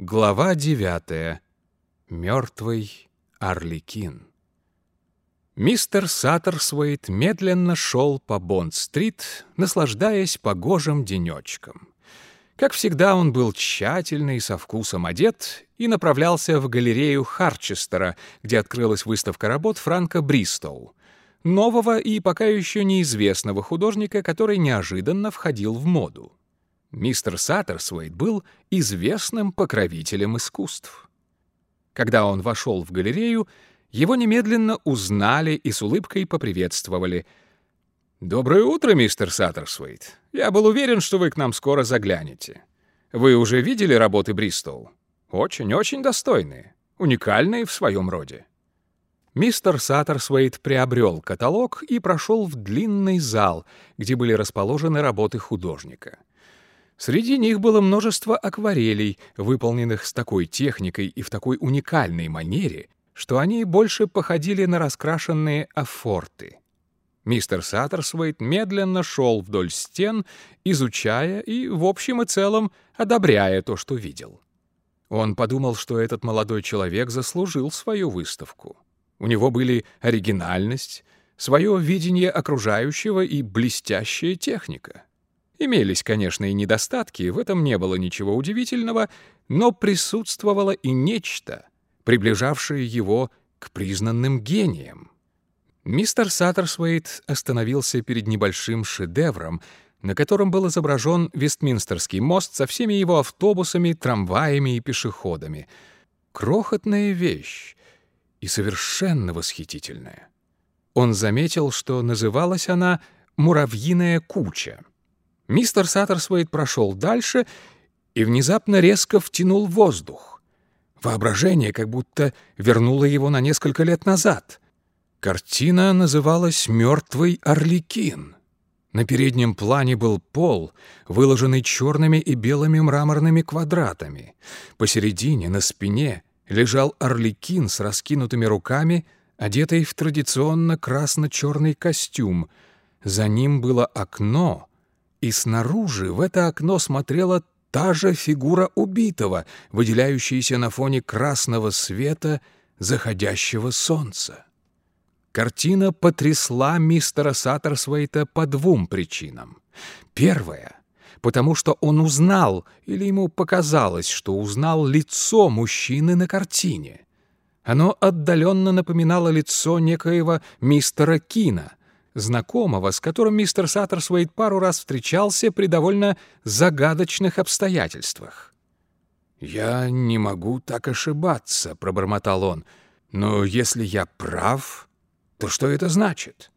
Глава девятая. Мертвый Орликин. Мистер Саттерсвейт медленно шел по Бонд-стрит, наслаждаясь погожим денечком. Как всегда, он был тщательно и со вкусом одет и направлялся в галерею Харчестера, где открылась выставка работ Франка Бристоу, нового и пока еще неизвестного художника, который неожиданно входил в моду. Мистер Саттерсвейт был известным покровителем искусств. Когда он вошел в галерею, его немедленно узнали и с улыбкой поприветствовали. «Доброе утро, мистер Саттерсвейт. Я был уверен, что вы к нам скоро заглянете. Вы уже видели работы Бристоу? Очень-очень достойные, уникальные в своем роде». Мистер Саттерсвейт приобрел каталог и прошел в длинный зал, где были расположены работы художника. Среди них было множество акварелей, выполненных с такой техникой и в такой уникальной манере, что они больше походили на раскрашенные афорты. Мистер Саттерсвейт медленно шел вдоль стен, изучая и, в общем и целом, одобряя то, что видел. Он подумал, что этот молодой человек заслужил свою выставку. У него были оригинальность, свое видение окружающего и блестящая техника. Имелись, конечно, и недостатки, в этом не было ничего удивительного, но присутствовало и нечто, приближавшее его к признанным гениям. Мистер Саттерсвейт остановился перед небольшим шедевром, на котором был изображен Вестминстерский мост со всеми его автобусами, трамваями и пешеходами. Крохотная вещь и совершенно восхитительная. Он заметил, что называлась она «муравьиная куча». Мистер Саттерсвейт прошел дальше и внезапно резко втянул воздух. Воображение как будто вернуло его на несколько лет назад. Картина называлась «Мертвый Орликин». На переднем плане был пол, выложенный черными и белыми мраморными квадратами. Посередине, на спине, лежал Орликин с раскинутыми руками, одетый в традиционно красно-черный костюм. За ним было окно — и снаружи в это окно смотрела та же фигура убитого, выделяющаяся на фоне красного света заходящего солнца. Картина потрясла мистера Саттерсвейта по двум причинам. Первая — потому что он узнал, или ему показалось, что узнал лицо мужчины на картине. Оно отдаленно напоминало лицо некоего мистера Кина — знакомого, с которым мистер Саттерсвейт пару раз встречался при довольно загадочных обстоятельствах. «Я не могу так ошибаться», — пробормотал он. «Но если я прав, то что это значит?»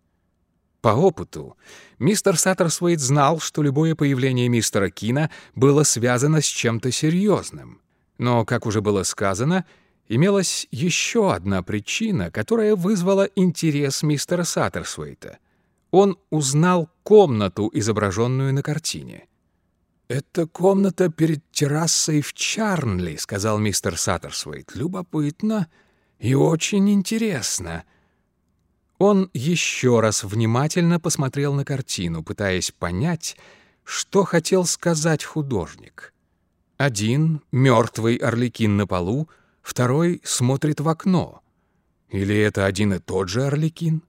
По опыту, мистер Саттерсвейт знал, что любое появление мистера Кина было связано с чем-то серьезным. Но, как уже было сказано, имелась еще одна причина, которая вызвала интерес мистера Саттерсвейта — он узнал комнату, изображенную на картине. «Это комната перед террасой в Чарнли», — сказал мистер Саттерсвейт. «Любопытно и очень интересно». Он еще раз внимательно посмотрел на картину, пытаясь понять, что хотел сказать художник. Один — мертвый орликин на полу, второй смотрит в окно. Или это один и тот же орликин?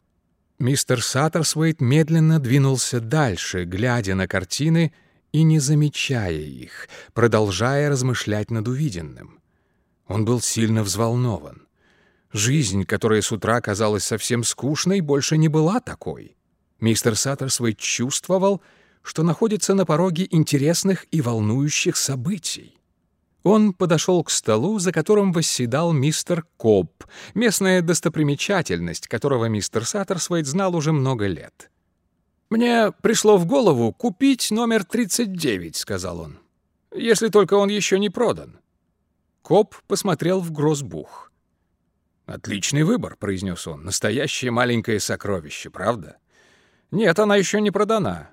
Мистер Саттерсвейт медленно двинулся дальше, глядя на картины и не замечая их, продолжая размышлять над увиденным. Он был сильно взволнован. Жизнь, которая с утра казалась совсем скучной, больше не была такой. Мистер Саттерсвейт чувствовал, что находится на пороге интересных и волнующих событий. Он подошел к столу, за которым восседал мистер Кобб, местная достопримечательность, которого мистер Саттерсвейт знал уже много лет. «Мне пришло в голову купить номер 39», — сказал он, — «если только он еще не продан». Коб посмотрел в грозбух. «Отличный выбор», — произнес он, — «настоящее маленькое сокровище, правда?» «Нет, она еще не продана».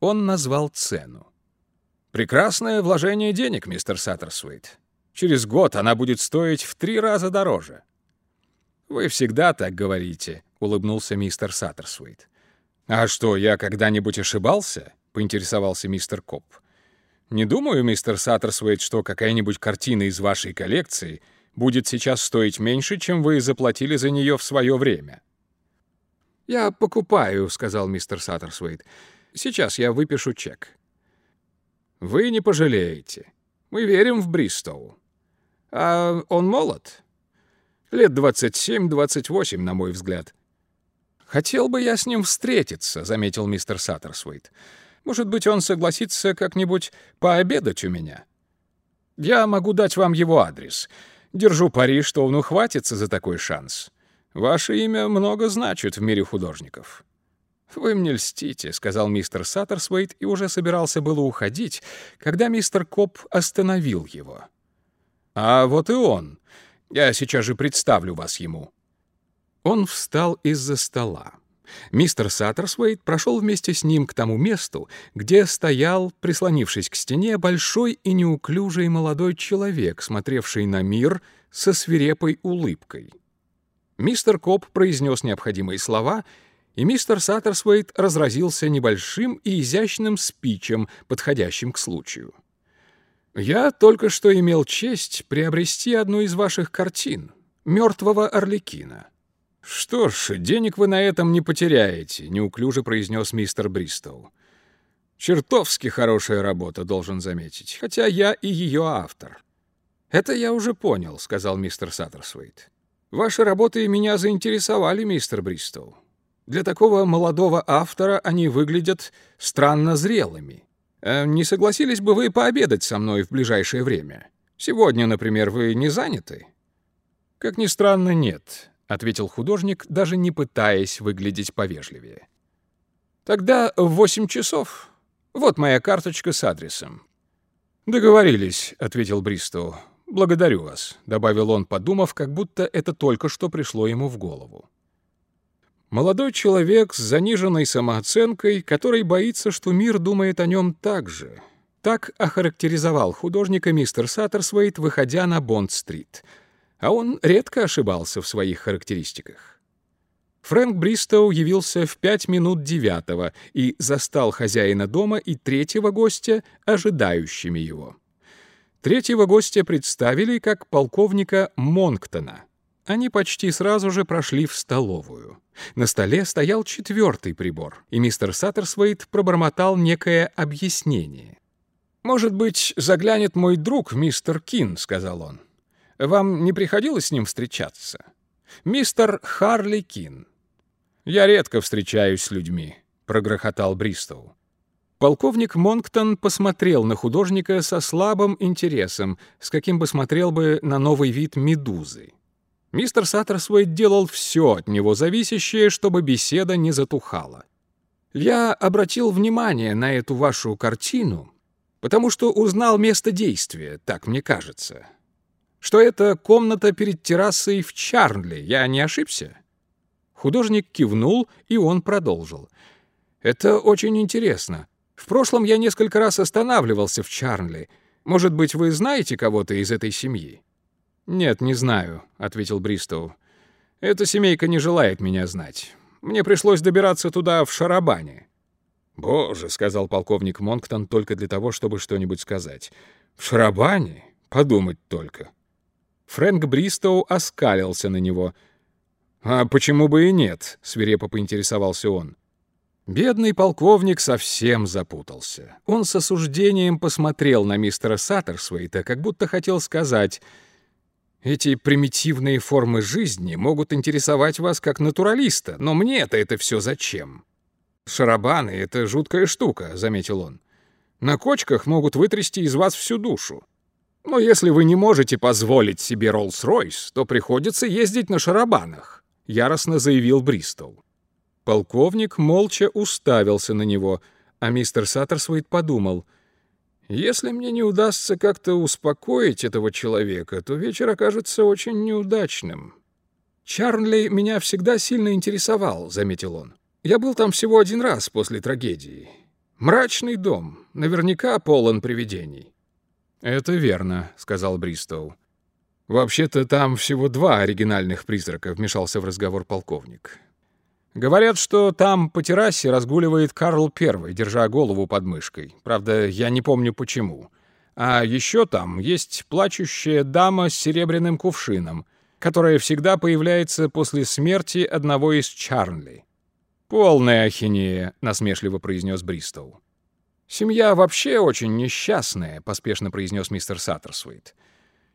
Он назвал цену. Прекрасное вложение денег, мистер Саттерсвейт. Через год она будет стоить в три раза дороже. Вы всегда так говорите, улыбнулся мистер Саттерсвейт. А что, я когда-нибудь ошибался? поинтересовался мистер Кобб. Не думаю, мистер Саттерсвейт, что какая-нибудь картина из вашей коллекции будет сейчас стоить меньше, чем вы заплатили за нее в свое время». «Я покупаю», — сказал мистер Саттерсвейт. «Сейчас я выпишу чек». «Вы не пожалеете. Мы верим в Бристоу. А он молод? Лет 27-28, на мой взгляд». «Хотел бы я с ним встретиться», — заметил мистер Саттерсвейт. «Может быть, он согласится как-нибудь пообедать у меня? Я могу дать вам его адрес. Держу пари, что он ухватится за такой шанс. Ваше имя много значит в мире художников». «Вы мне льстите», — сказал мистер Саттерсвейт и уже собирался было уходить, когда мистер Кобб остановил его. «А вот и он. Я сейчас же представлю вас ему». Он встал из-за стола. Мистер Саттерсвейт прошел вместе с ним к тому месту, где стоял, прислонившись к стене, большой и неуклюжий молодой человек, смотревший на мир со свирепой улыбкой. Мистер Кобб произнес необходимые слова, и мистер Саттерсвейт разразился небольшим и изящным спичем, подходящим к случаю. «Я только что имел честь приобрести одну из ваших картин «Мертвого Орликина». «Что ж, денег вы на этом не потеряете», — неуклюже произнес мистер Бристоу. «Чертовски хорошая работа, должен заметить, хотя я и ее автор». «Это я уже понял», — сказал мистер Саттерсвейт. Ваши работы меня заинтересовали, мистер Бристоу. Для такого молодого автора они выглядят странно зрелыми. Э, не согласились бы вы пообедать со мной в ближайшее время? Сегодня, например, вы не заняты? Как ни странно, нет, ответил художник, даже не пытаясь выглядеть повежливее. Тогда в восемь часов. Вот моя карточка с адресом. Договорились, ответил Бристоу. «Благодарю вас», — добавил он, подумав, как будто это только что пришло ему в голову. Молодой человек с заниженной самооценкой, который боится, что мир думает о нем так же. Так охарактеризовал художника мистер Саттерсвейт, выходя на Бонд-стрит. А он редко ошибался в своих характеристиках. Фрэнк Бристоу явился в пять минут девятого и застал хозяина дома и третьего гостя, ожидающими его. Третьего гостя представили как полковника Монктона. Они почти сразу же прошли в столовую. На столе стоял четвертый прибор, и мистер Саттерсвейт пробормотал некое объяснение. «Может быть, заглянет мой друг, мистер Кин», — сказал он. «Вам не приходилось с ним встречаться?» «Мистер Харли Кин». «Я редко встречаюсь с людьми», — прогрохотал Бристоу. Полковник Монктон посмотрел на художника со слабым интересом, с каким бы смотрел бы на новый вид медузы. Мистер Саттерсвейт делал все от него зависящее, чтобы беседа не затухала. «Я обратил внимание на эту вашу картину, потому что узнал место действия, так мне кажется. Что это комната перед террасой в Чарнли, я не ошибся?» Художник кивнул, и он продолжил. «Это очень интересно. В прошлом я несколько раз останавливался в Чарнли. Может быть, вы знаете кого-то из этой семьи?» «Нет, не знаю», — ответил Бристоу. «Эта семейка не желает меня знать. Мне пришлось добираться туда в шарабане». «Боже», — сказал полковник Монктон только для того, чтобы что-нибудь сказать. «В шарабане? Подумать только». Фрэнк Бристоу оскалился на него. «А почему бы и нет?» — свирепо поинтересовался он. Бедный полковник совсем запутался. Он с осуждением посмотрел на мистера Саттерсвейта, как будто хотел сказать, «Эти примитивные формы жизни могут интересовать вас как натуралиста, но мне-то это все зачем?» «Шарабаны — это жуткая штука», — заметил он. «На кочках могут вытрясти из вас всю душу. Но если вы не можете позволить себе Роллс-Ройс, то приходится ездить на шарабанах», — яростно заявил Бристоу. Полковник молча уставился на него, а мистер Саттерсвейт подумал, «Если мне не удастся как-то успокоить этого человека, то вечер окажется очень неудачным». «Чарли меня всегда сильно интересовал», — заметил он. «Я был там всего один раз после трагедии. Мрачный дом, наверняка полон привидений». «Это верно», — сказал Бристоу. «Вообще-то там всего два оригинальных призрака», — вмешался в разговор полковник. Говорят, что там по террасе разгуливает Карл I, держа голову под мышкой. Правда, я не помню почему. А еще там есть плачущая дама с серебряным кувшином, которая всегда появляется после смерти одного из Чарнли. «Полная ахинея», — насмешливо произнес Бристоу. «Семья вообще очень несчастная», — поспешно произнес мистер Саттерсуит.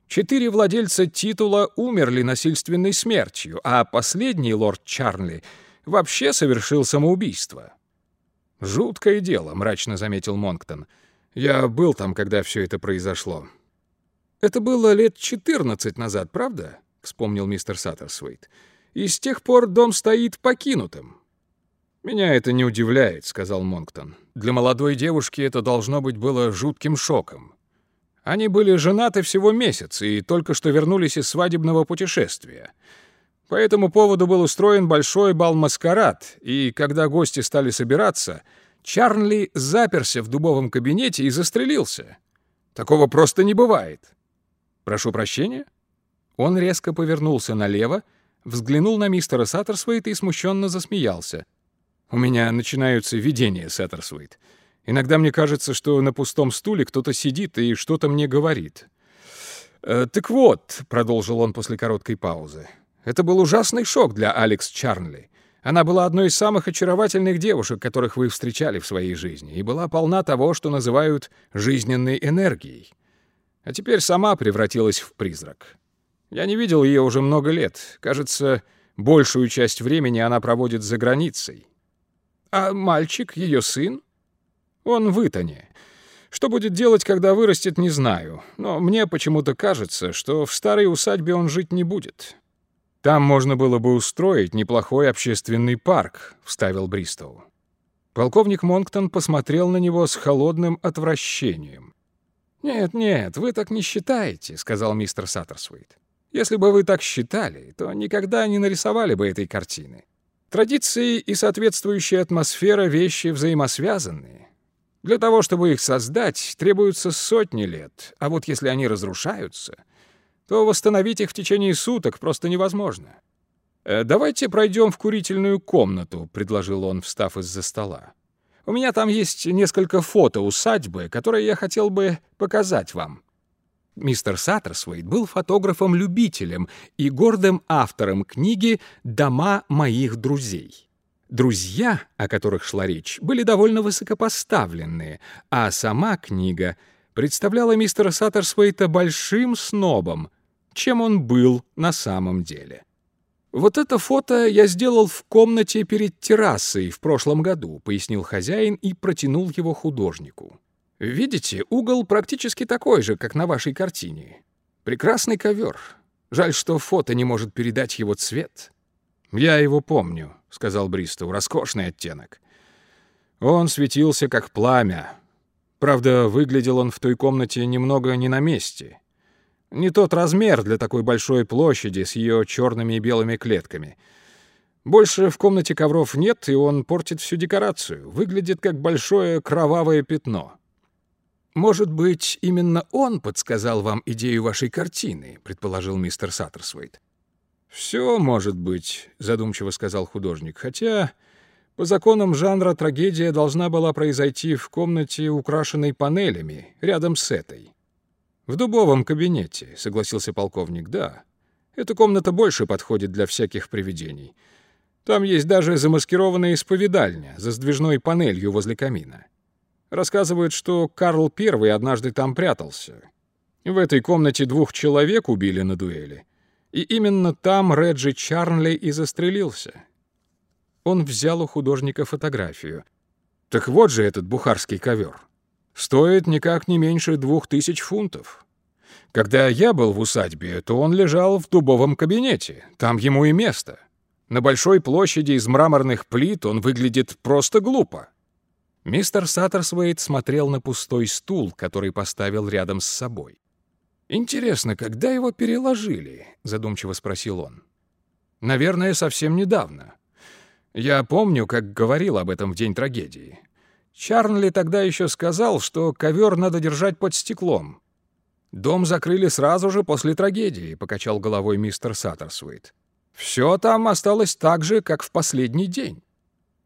«Четыре владельца титула умерли насильственной смертью, а последний лорд Чарнли вообще совершил самоубийство». «Жуткое дело», — мрачно заметил Монктон. «Я был там, когда все это произошло». «Это было лет четырнадцать назад, правда?» — вспомнил мистер Саттерсуит. «И с тех пор дом стоит покинутым». «Меня это не удивляет», — сказал Монктон. «Для молодой девушки это должно быть было жутким шоком. Они были женаты всего месяц и только что вернулись из свадебного путешествия. По этому поводу был устроен большой бал-маскарад, и когда гости стали собираться, Чарнли заперся в дубовом кабинете и застрелился. Такого просто не бывает. Прошу прощения?» Он резко повернулся налево, взглянул на мистера Саттерсвейта и смущенно засмеялся — у меня начинаются видения, Саттерсуит. Иногда мне кажется, что на пустом стуле кто-то сидит и что-то мне говорит. «Э, «Так вот», — продолжил он после короткой паузы, — «это был ужасный шок для Алекс Чарнли. Она была одной из самых очаровательных девушек, которых вы встречали в своей жизни, и была полна того, что называют жизненной энергией. А теперь сама превратилась в призрак. Я не видел ее уже много лет. Кажется, большую часть времени она проводит за границей. А мальчик, ее сын? Он в Итоне. Что будет делать, когда вырастет, не знаю. Но мне почему-то кажется, что в старой усадьбе он жить не будет. Там можно было бы устроить неплохой общественный парк, вставил Бристоу. Полковник Монктон посмотрел на него с холодным отвращением. «Нет, нет, вы так не считаете», — сказал мистер Саттерсвейт. «Если бы вы так считали, то никогда не нарисовали бы этой картины. Традиции и соответствующая атмосфера — вещи взаимосвязанные. Для того, чтобы их создать, требуются сотни лет, а вот если они разрушаются, то восстановить их в течение суток просто невозможно. «Э, «Давайте пройдем в курительную комнату», — предложил он, встав из-за стола. «У меня там есть несколько фото усадьбы, которые я хотел бы показать вам. Мистер Саттерсвейт был фотографом-любителем и гордым автором книги «Дома моих друзей». Друзья, о которых шла речь, были довольно высокопоставленные, а сама книга представляла мистера Саттерсвейта большим снобом, чем он был на самом деле. «Вот это фото я сделал в комнате перед террасой в прошлом году», — пояснил хозяин и протянул его художнику. Видите, угол практически такой же, как на вашей картине. Прекрасный ковер. Жаль, что фото не может передать его цвет. Я его помню, сказал Бристоу. Роскошный оттенок. Он светился как пламя. Правда, выглядел он в той комнате немного не на месте. Не тот размер для такой большой площади с ее черными и белыми клетками. Больше в комнате ковров нет, и он портит всю декорацию. Выглядит как большое кровавое пятно. «Может быть, именно он подсказал вам идею вашей картины», — предположил мистер Саттерсвейт. «Все может быть», — задумчиво сказал художник, «хотя по законам жанра трагедия должна была произойти в комнате, украшенной панелями, рядом с этой». «В дубовом кабинете», — согласился полковник, — «да. Эта комната больше подходит для всяких привидений. Там есть даже замаскированная исповедальня за сдвижной панелью возле камина». Рассказывают, что Карл I однажды там прятался. В этой комнате двух человек убили на дуэли. И именно там Реджи Чарнли и застрелился. Он взял у художника фотографию. Так вот же этот бухарский ковер. Стоит никак не меньше двух тысяч фунтов. Когда я был в усадьбе, то он лежал в дубовом кабинете. Там ему и место. На большой площади из мраморных плит он выглядит просто глупо. Мистер Саттерсвейт смотрел на пустой стул, который поставил рядом с собой. «Интересно, когда его переложили?» — задумчиво спросил он. «Наверное, совсем недавно. Я помню, как говорил об этом в день трагедии. Чарнли тогда еще сказал, что ковер надо держать под стеклом. Дом закрыли сразу же после трагедии», — покачал головой мистер Саттерсвейт. Все там осталось так же, как в последний день.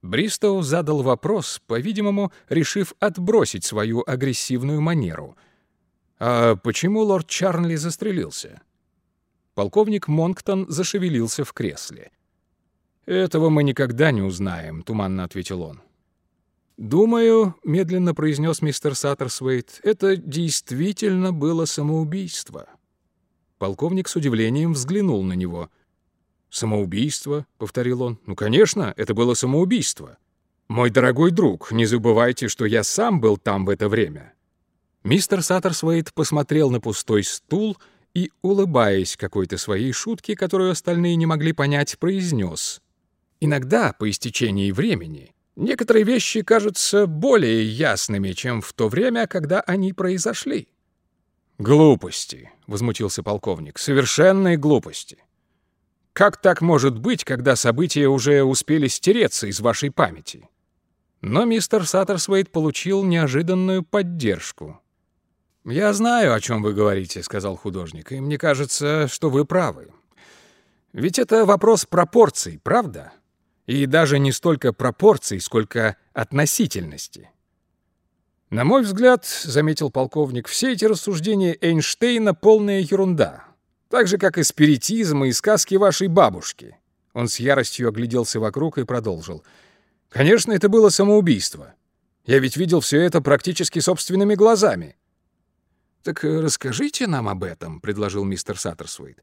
Бристоу задал вопрос, по-видимому, решив отбросить свою агрессивную манеру. «А почему лорд Чарнли застрелился?» Полковник Монктон зашевелился в кресле. «Этого мы никогда не узнаем», — туманно ответил он. «Думаю», — медленно произнес мистер Саттерсвейт, — «это действительно было самоубийство». Полковник с удивлением взглянул на него. «Самоубийство?» — повторил он. «Ну, конечно, это было самоубийство. Мой дорогой друг, не забывайте, что я сам был там в это время». Мистер Саттерсвейт посмотрел на пустой стул и, улыбаясь какой-то своей шутке, которую остальные не могли понять, произнес. «Иногда, по истечении времени, некоторые вещи кажутся более ясными, чем в то время, когда они произошли». «Глупости», — возмутился полковник, — «совершенные глупости. Как так может быть, когда события уже успели стереться из вашей памяти?» Но мистер Саттерсвейт получил неожиданную поддержку. «Я знаю, о чем вы говорите», — сказал художник, — «и мне кажется, что вы правы. Ведь это вопрос пропорций, правда? И даже не столько пропорций, сколько относительности». «На мой взгляд, — заметил полковник, — все эти рассуждения Эйнштейна — полная ерунда, так же, как и спиритизм и сказки вашей бабушки». Он с яростью огляделся вокруг и продолжил. «Конечно, это было самоубийство. Я ведь видел все это практически собственными глазами. «Так расскажите нам об этом», — предложил мистер Саттерсвейт,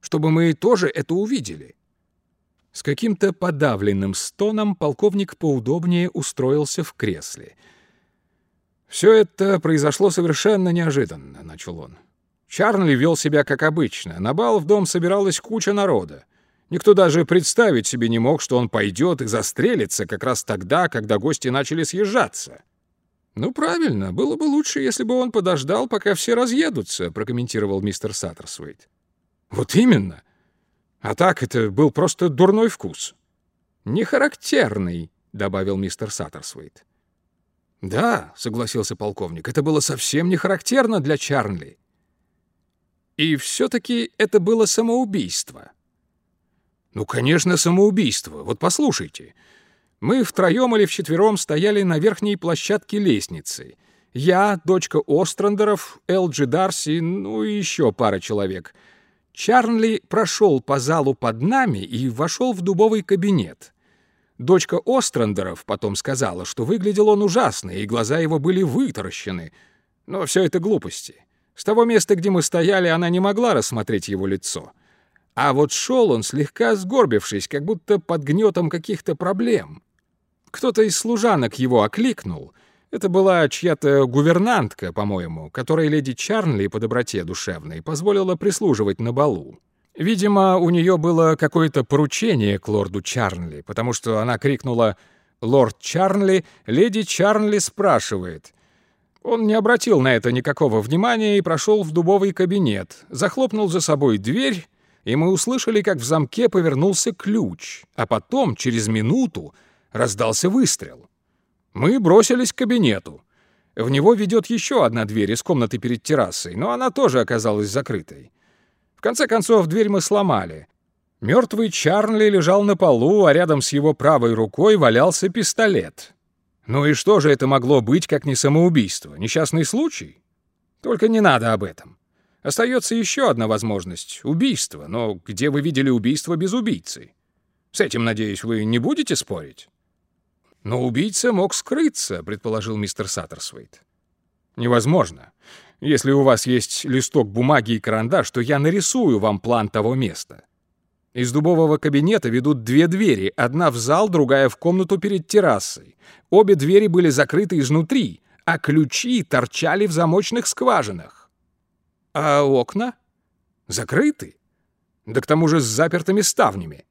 «чтобы мы тоже это увидели». С каким-то подавленным стоном полковник поудобнее устроился в кресле. «Все это произошло совершенно неожиданно», — начал он. Чарнли вел себя как обычно. На бал в дом собиралась куча народа. Никто даже представить себе не мог, что он пойдет и застрелится как раз тогда, когда гости начали съезжаться. «Ну, правильно, было бы лучше, если бы он подождал, пока все разъедутся», — прокомментировал мистер Саттерсвейт. «Вот именно. А так это был просто дурной вкус». «Нехарактерный», — добавил мистер Саттерсвейт. «Да», — согласился полковник, — «это было совсем не характерно для Чарли». «И все-таки это было самоубийство». «Ну, конечно, самоубийство. Вот послушайте». Мы втроем или вчетвером стояли на верхней площадке лестницы. Я, дочка Острандеров, Элджи Дарси, ну и еще пара человек. Чарли прошел по залу под нами и вошел в дубовый кабинет. Дочка Острандеров потом сказала, что выглядел он ужасно, и глаза его были вытаращены. Но все это глупости. С того места, где мы стояли, она не могла рассмотреть его лицо. А вот шел он, слегка сгорбившись, как будто под гнетом каких-то проблем. Кто-то из служанок его окликнул. Это была чья-то гувернантка, по-моему, которой леди Чарнли по доброте душевной позволила прислуживать на балу. Видимо, у нее было какое-то поручение к лорду Чарнли, потому что она крикнула «Лорд Чарнли, леди Чарнли спрашивает». Он не обратил на это никакого внимания и прошел в дубовый кабинет, захлопнул за собой дверь, и мы услышали, как в замке повернулся ключ, а потом, через минуту, раздался выстрел. Мы бросились к кабинету. В него ведет еще одна дверь из комнаты перед террасой, но она тоже оказалась закрытой. В конце концов, дверь мы сломали. Мертвый Чарли лежал на полу, а рядом с его правой рукой валялся пистолет. Ну и что же это могло быть, как не самоубийство? Несчастный случай? Только не надо об этом. Остается еще одна возможность — убийство. Но где вы видели убийство без убийцы? С этим, надеюсь, вы не будете спорить? «Но убийца мог скрыться», — предположил мистер Саттерсвейт. «Невозможно. Если у вас есть листок бумаги и карандаш, то я нарисую вам план того места. Из дубового кабинета ведут две двери, одна в зал, другая в комнату перед террасой. Обе двери были закрыты изнутри, а ключи торчали в замочных скважинах. А окна? Закрыты. Да к тому же с запертыми ставнями.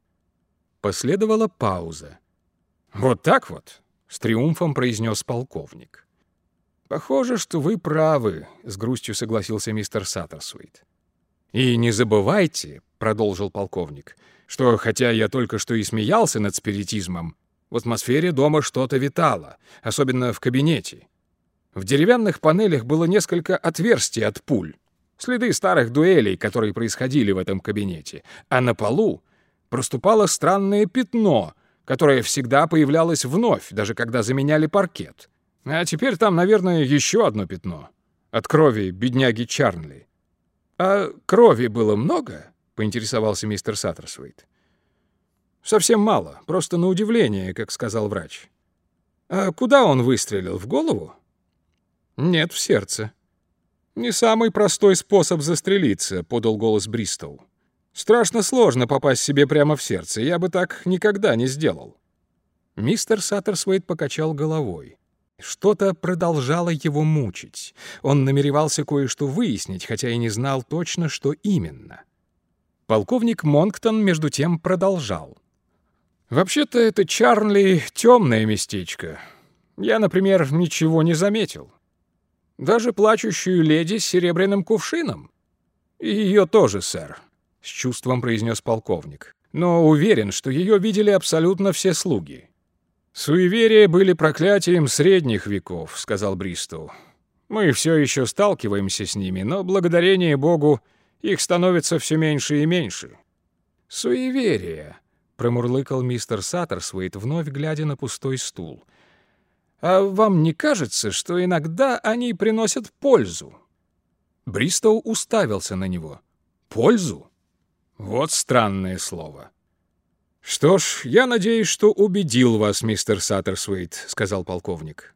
Последовала пауза. «Вот так вот», — с триумфом произнес полковник. «Похоже, что вы правы», — с грустью согласился мистер Саттерсуит. «И не забывайте», — продолжил полковник, «что, хотя я только что и смеялся над спиритизмом, в атмосфере дома что-то витало, особенно в кабинете. В деревянных панелях было несколько отверстий от пуль, следы старых дуэлей, которые происходили в этом кабинете, а на полу проступало странное пятно, которое всегда появлялось вновь, даже когда заменяли паркет. А теперь там, наверное, еще одно пятно. От крови бедняги Чарнли. «А крови было много?» — поинтересовался мистер Саттерсвейт. «Совсем мало, просто на удивление, как сказал врач». «А куда он выстрелил, в голову?» «Нет, в сердце». «Не самый простой способ застрелиться», — подал голос Бристоу. «Страшно сложно попасть себе прямо в сердце, я бы так никогда не сделал». Мистер Саттерсвейт покачал головой. Что-то продолжало его мучить. Он намеревался кое-что выяснить, хотя и не знал точно, что именно. Полковник Монктон, между тем, продолжал. «Вообще-то это Чарли — темное местечко. Я, например, ничего не заметил. Даже плачущую леди с серебряным кувшином. И ее тоже, сэр», — с чувством произнес полковник. «Но уверен, что ее видели абсолютно все слуги». «Суеверия были проклятием средних веков», — сказал Бристоу. «Мы все еще сталкиваемся с ними, но, благодарение Богу, их становится все меньше и меньше». «Суеверия», — промурлыкал мистер Саттерсвейт, вновь глядя на пустой стул. «А вам не кажется, что иногда они приносят пользу?» Бристоу уставился на него. «Пользу? Вот странное слово». «Что ж, я надеюсь, что убедил вас, мистер Саттерсуит», — сказал полковник.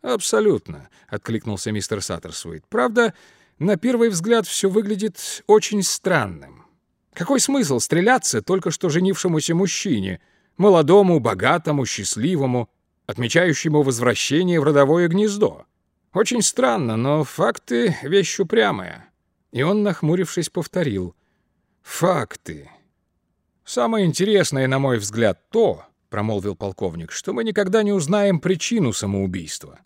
«Абсолютно», — откликнулся мистер Саттерсуит. «Правда, на первый взгляд все выглядит очень странным. Какой смысл стреляться только что женившемуся мужчине, молодому, богатому, счастливому, отмечающему возвращение в родовое гнездо? Очень странно, но факты — вещь упрямая». И он, нахмурившись, повторил. «Факты». «Самое интересное, на мой взгляд, то, — промолвил полковник, — что мы никогда не узнаем причину самоубийства.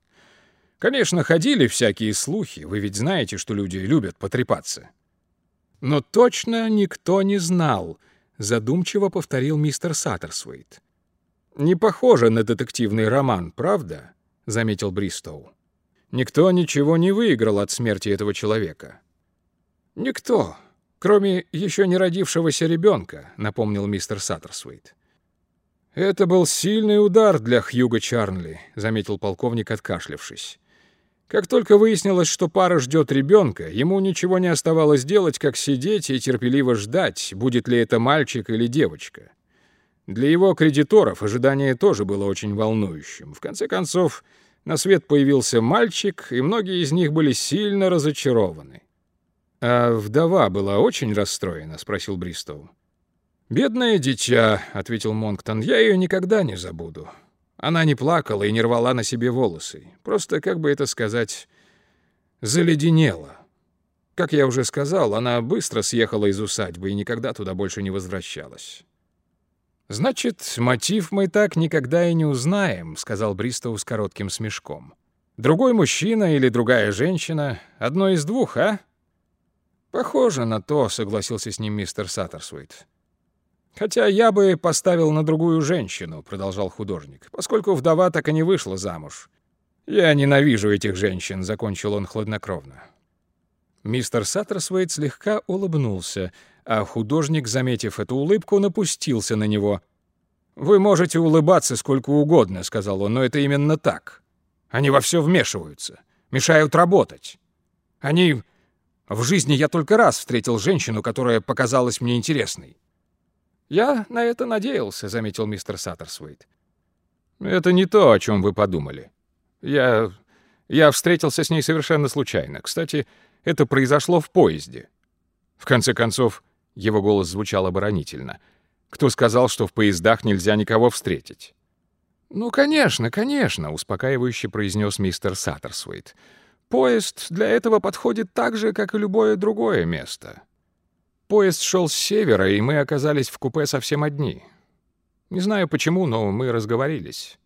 Конечно, ходили всякие слухи, вы ведь знаете, что люди любят потрепаться. Но точно никто не знал, — задумчиво повторил мистер Саттерсвейт. «Не похоже на детективный роман, правда?» — заметил Бристоу. «Никто ничего не выиграл от смерти этого человека». «Никто», Кроме еще не родившегося ребенка, напомнил мистер Саттерсвейт. Это был сильный удар для Хьюго Чарнли, заметил полковник, откашлявшись. Как только выяснилось, что пара ждет ребенка, ему ничего не оставалось делать, как сидеть и терпеливо ждать, будет ли это мальчик или девочка. Для его кредиторов ожидание тоже было очень волнующим. В конце концов, на свет появился мальчик, и многие из них были сильно разочарованы. «А вдова была очень расстроена?» — спросил Бристоу. «Бедное дитя», — ответил Монктон, — «я ее никогда не забуду. Она не плакала и не рвала на себе волосы. Просто, как бы это сказать, заледенела. Как я уже сказал, она быстро съехала из усадьбы и никогда туда больше не возвращалась». «Значит, мотив мы так никогда и не узнаем», — сказал Бристоу с коротким смешком. «Другой мужчина или другая женщина? Одно из двух, а?» «Похоже на то», — согласился с ним мистер Саттерсуит. «Хотя я бы поставил на другую женщину», — продолжал художник, «поскольку вдова так и не вышла замуж. Я ненавижу этих женщин», — закончил он хладнокровно. Мистер Саттерсуит слегка улыбнулся, а художник, заметив эту улыбку, напустился на него. «Вы можете улыбаться сколько угодно», — сказал он, — «но это именно так. Они во все вмешиваются, мешают работать. Они в жизни я только раз встретил женщину, которая показалась мне интересной. «Я на это надеялся», — заметил мистер Саттерсвейт. «Это не то, о чем вы подумали. Я... я встретился с ней совершенно случайно. Кстати, это произошло в поезде. В конце концов, его голос звучал оборонительно. Кто сказал, что в поездах нельзя никого встретить?» «Ну, конечно, конечно», — успокаивающе произнес мистер Саттерсвейт. Поезд для этого подходит так же, как и любое другое место. Поезд шел с севера, и мы оказались в купе совсем одни. Не знаю почему, но мы разговорились.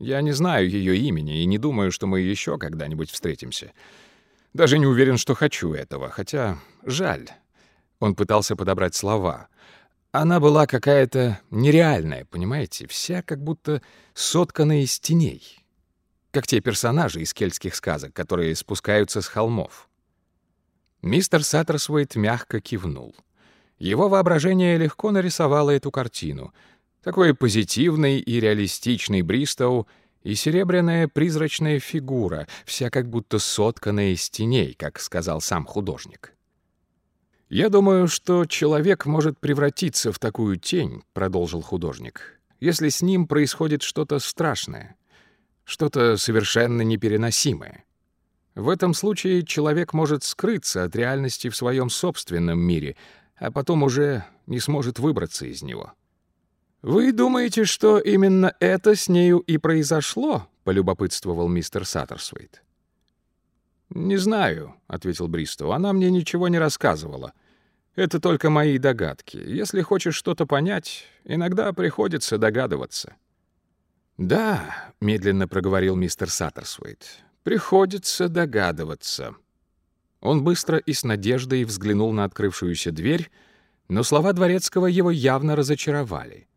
Я не знаю ее имени и не думаю, что мы еще когда-нибудь встретимся. Даже не уверен, что хочу этого, хотя жаль. Он пытался подобрать слова. Она была какая-то нереальная, понимаете, вся как будто сотканная из теней как те персонажи из кельтских сказок, которые спускаются с холмов. Мистер Саттерсвейт мягко кивнул. Его воображение легко нарисовало эту картину. Такой позитивный и реалистичный Бристоу и серебряная призрачная фигура, вся как будто сотканная из теней, как сказал сам художник. «Я думаю, что человек может превратиться в такую тень», — продолжил художник, «если с ним происходит что-то страшное, что-то совершенно непереносимое. В этом случае человек может скрыться от реальности в своем собственном мире, а потом уже не сможет выбраться из него». «Вы думаете, что именно это с нею и произошло?» — полюбопытствовал мистер Саттерсвейт. «Не знаю», — ответил Бристоу. «Она мне ничего не рассказывала. Это только мои догадки. Если хочешь что-то понять, иногда приходится догадываться». «Да», — медленно проговорил мистер Саттерсвейт, — «приходится догадываться». Он быстро и с надеждой взглянул на открывшуюся дверь, но слова Дворецкого его явно разочаровали.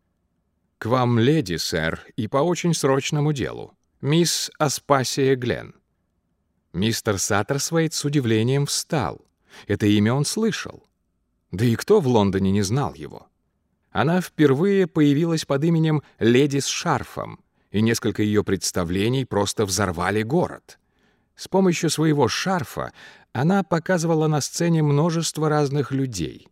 «К вам леди, сэр, и по очень срочному делу. Мисс Аспасия Глен». Мистер Саттерсвейт с удивлением встал. Это имя он слышал. Да и кто в Лондоне не знал его? Она впервые появилась под именем «Леди с шарфом», и несколько ее представлений просто взорвали город. С помощью своего шарфа она показывала на сцене множество разных людей.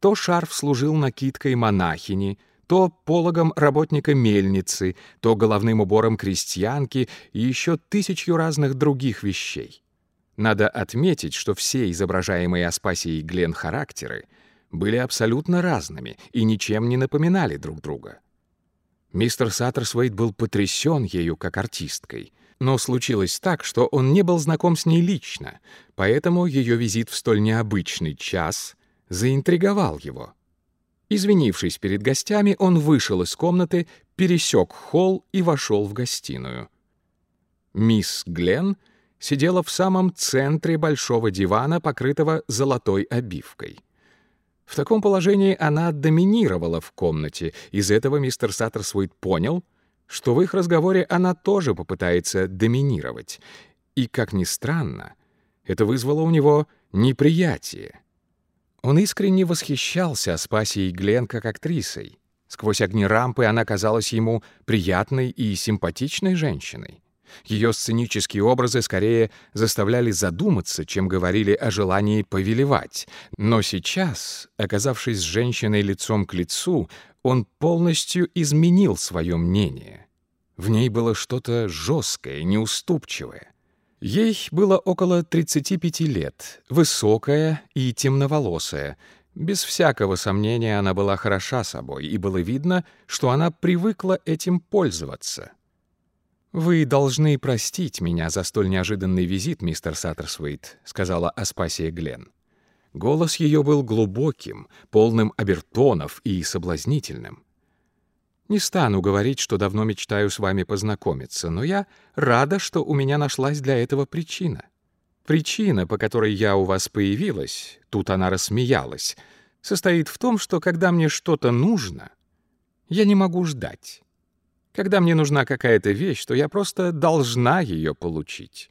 То шарф служил накидкой монахини, то пологом работника мельницы, то головным убором крестьянки и еще тысячью разных других вещей. Надо отметить, что все изображаемые Аспасией Глен характеры были абсолютно разными и ничем не напоминали друг друга. Мистер Саттерсвейт был потрясен ею как артисткой, но случилось так, что он не был знаком с ней лично, поэтому ее визит в столь необычный час заинтриговал его — Извинившись перед гостями, он вышел из комнаты, пересек холл и вошел в гостиную. Мисс Глен сидела в самом центре большого дивана, покрытого золотой обивкой. В таком положении она доминировала в комнате. Из этого мистер Саттерсвейт понял, что в их разговоре она тоже попытается доминировать. И, как ни странно, это вызвало у него неприятие. Он искренне восхищался Аспасией Глен как актрисой. Сквозь огни рампы она казалась ему приятной и симпатичной женщиной. Ее сценические образы скорее заставляли задуматься, чем говорили о желании повелевать. Но сейчас, оказавшись с женщиной лицом к лицу, он полностью изменил свое мнение. В ней было что-то жесткое, неуступчивое. Ей было около 35 лет, высокая и темноволосая. Без всякого сомнения она была хороша собой, и было видно, что она привыкла этим пользоваться. «Вы должны простить меня за столь неожиданный визит, мистер Саттерсвейт», — сказала Аспасия Глен. Голос ее был глубоким, полным обертонов и соблазнительным. Не стану говорить, что давно мечтаю с вами познакомиться, но я рада, что у меня нашлась для этого причина. Причина, по которой я у вас появилась, тут она рассмеялась, состоит в том, что когда мне что-то нужно, я не могу ждать. Когда мне нужна какая-то вещь, то я просто должна ее получить.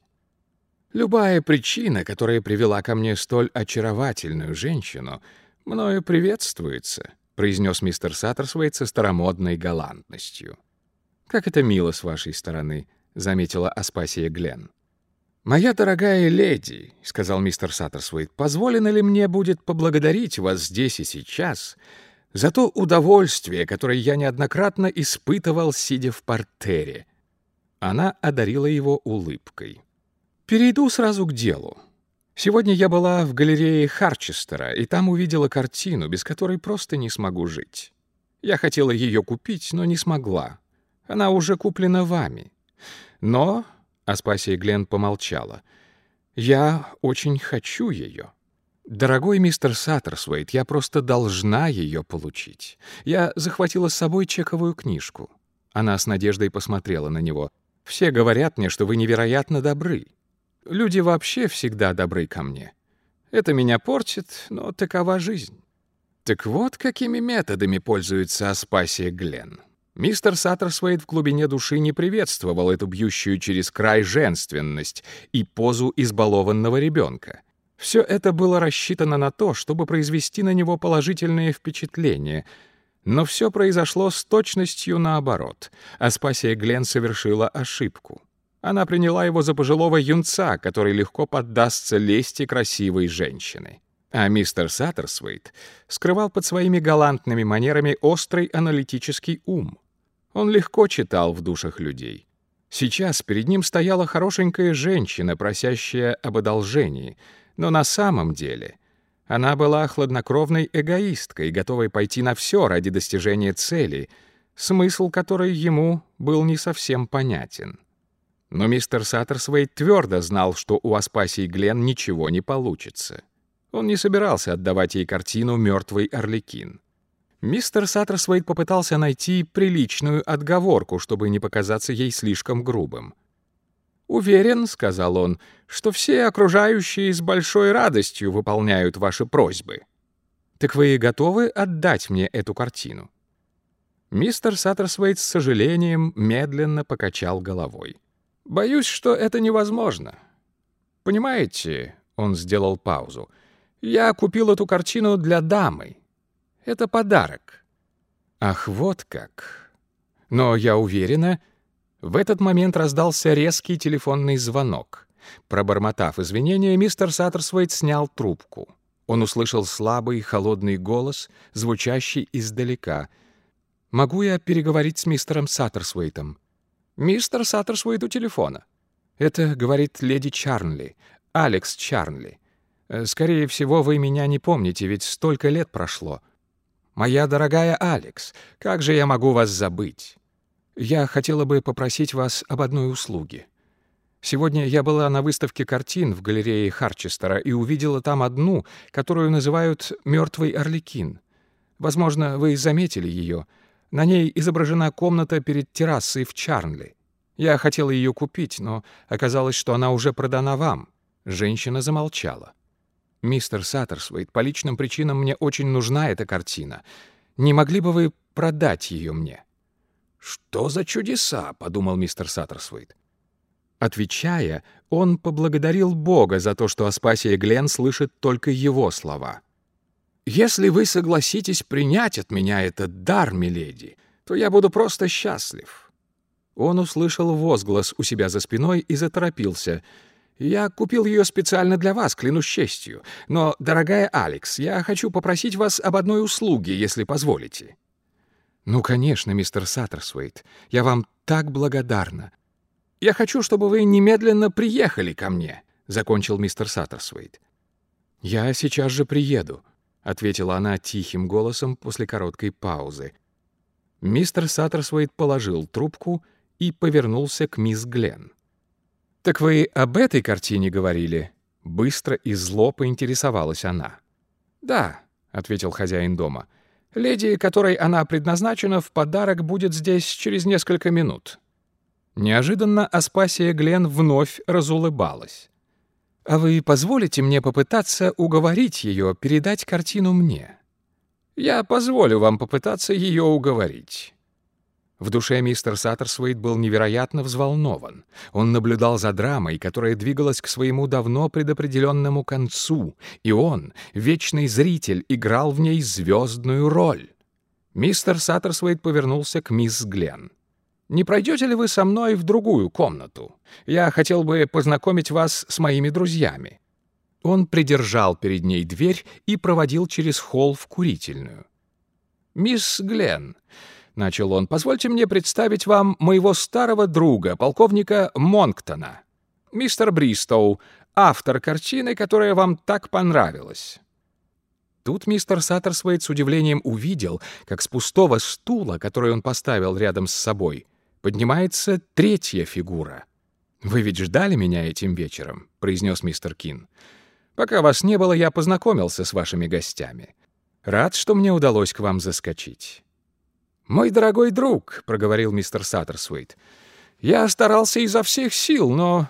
Любая причина, которая привела ко мне столь очаровательную женщину, мною приветствуется произнес мистер Саттерсвейт со старомодной галантностью. «Как это мило с вашей стороны», — заметила Аспасия Глен. «Моя дорогая леди», — сказал мистер Саттерсвейт, — «позволено ли мне будет поблагодарить вас здесь и сейчас за то удовольствие, которое я неоднократно испытывал, сидя в партере?» Она одарила его улыбкой. «Перейду сразу к делу. Сегодня я была в галерее Харчестера, и там увидела картину, без которой просто не смогу жить. Я хотела ее купить, но не смогла. Она уже куплена вами. Но, Аспасия Глен помолчала, я очень хочу ее. Дорогой мистер Саттерсвейт, я просто должна ее получить. Я захватила с собой чековую книжку. Она с надеждой посмотрела на него. Все говорят мне, что вы невероятно добры. Люди вообще всегда добры ко мне. Это меня портит, но такова жизнь. Так вот, какими методами пользуется Аспасия Глен. Мистер Саттерсвейд в глубине души не приветствовал эту бьющую через край женственность и позу избалованного ребенка. Все это было рассчитано на то, чтобы произвести на него положительное впечатление, но все произошло с точностью наоборот. Аспасия Глен совершила ошибку. Она приняла его за пожилого юнца, который легко поддастся лести красивой женщины. А мистер Саттерсвейт скрывал под своими галантными манерами острый аналитический ум. Он легко читал в душах людей. Сейчас перед ним стояла хорошенькая женщина, просящая об одолжении, но на самом деле она была хладнокровной эгоисткой, готовой пойти на все ради достижения цели, смысл которой ему был не совсем понятен. Но мистер Саттерсвейт твердо знал, что у Аспасии Глен ничего не получится. Он не собирался отдавать ей картину «Мертвый Арлекин». Мистер Саттерсвейт попытался найти приличную отговорку, чтобы не показаться ей слишком грубым. «Уверен», — сказал он, — «что все окружающие с большой радостью выполняют ваши просьбы. Так вы готовы отдать мне эту картину?» Мистер Саттерсвейт с сожалением медленно покачал головой. «Боюсь, что это невозможно. Понимаете, — он сделал паузу, — я купил эту картину для дамы, это подарок». «Ах, вот как!» «Но я уверена...» В этот момент раздался резкий телефонный звонок. Пробормотав извинения, мистер Саттерсвейт снял трубку. Он услышал слабый, холодный голос, звучащий издалека. «Могу я переговорить с мистером Саттерсвейтом?» «Мистер Саттерсвейт у телефона». «Это, — говорит леди Чарнли, Алекс Чарнли. Э, скорее всего, вы меня не помните, ведь столько лет прошло. «Моя дорогая Алекс, как же я могу вас забыть? Я хотела бы попросить вас об одной услуге. Сегодня я была на выставке картин в галерее Харчестера и увидела там одну, которую называют «Мертвый Орликин». Возможно, вы заметили ее. На ней изображена комната перед террасой в Чарнли. Я хотела ее купить, но оказалось, что она уже продана вам». Женщина замолчала. «Мистер Саттерсвейт, по личным причинам мне очень нужна эта картина. Не могли бы вы продать ее мне?» «Что за чудеса?» — подумал мистер Саттерсвейт. Отвечая, он поблагодарил Бога за то, что Аспасия Глен слышит только его слова. «Если вы согласитесь принять от меня этот дар, миледи, то я буду просто счастлив». Он услышал возглас у себя за спиной и заторопился — я купил ее специально для вас, клянусь честью. Но, дорогая Алекс, я хочу попросить вас об одной услуге, если позволите». «Ну, конечно, мистер Саттерсвейт. Я вам так благодарна. Я хочу, чтобы вы немедленно приехали ко мне», — закончил мистер Саттерсвейт. «Я сейчас же приеду», — ответила она тихим голосом после короткой паузы. Мистер Саттерсвейт положил трубку и повернулся к мисс Глен. «Так вы об этой картине говорили?» Быстро и зло поинтересовалась она. «Да», — ответил хозяин дома. «Леди, которой она предназначена, в подарок будет здесь через несколько минут». Неожиданно Аспасия Глен вновь разулыбалась. «А вы позволите мне попытаться уговорить ее передать картину мне?» «Я позволю вам попытаться ее уговорить». В душе мистер Саттерсвейт был невероятно взволнован. Он наблюдал за драмой, которая двигалась к своему давно предопределенному концу, и он, вечный зритель, играл в ней звездную роль. Мистер Саттерсвейт повернулся к мисс Гленн. «Не пройдете ли вы со мной в другую комнату? Я хотел бы познакомить вас с моими друзьями». Он придержал перед ней дверь и проводил через холл в курительную. «Мисс Гленн, начал он, — «позвольте мне представить вам моего старого друга, полковника Монктона, мистер Бристоу, автор картины, которая вам так понравилась». Тут мистер Саттерсвейт с удивлением увидел, как с пустого стула, который он поставил рядом с собой, поднимается третья фигура. «Вы ведь ждали меня этим вечером», — произнес мистер Кин. «Пока вас не было, я познакомился с вашими гостями. Рад, что мне удалось к вам заскочить. «Мой дорогой друг», — проговорил мистер Саттерсвейт, — «я старался изо всех сил, но...»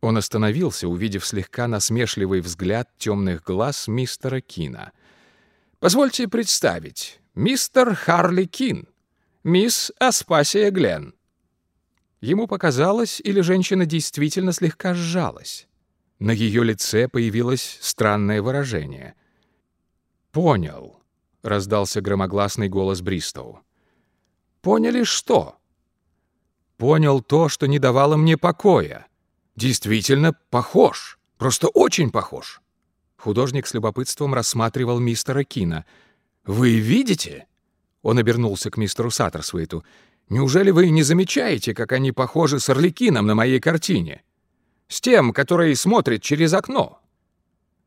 Он остановился, увидев слегка насмешливый взгляд темных глаз мистера Кина. «Позвольте представить, мистер Харли Кин, мисс Аспасия Глен». Ему показалось, или женщина действительно слегка сжалась. На ее лице появилось странное выражение. «Понял», — раздался громогласный голос Бристоу. «Поняли что?» «Понял то, что не давало мне покоя. Действительно похож, просто очень похож». Художник с любопытством рассматривал мистера Кина. «Вы видите?» Он обернулся к мистеру Саттерсвейту. «Неужели вы не замечаете, как они похожи с Орликином на моей картине? С тем, который смотрит через окно?»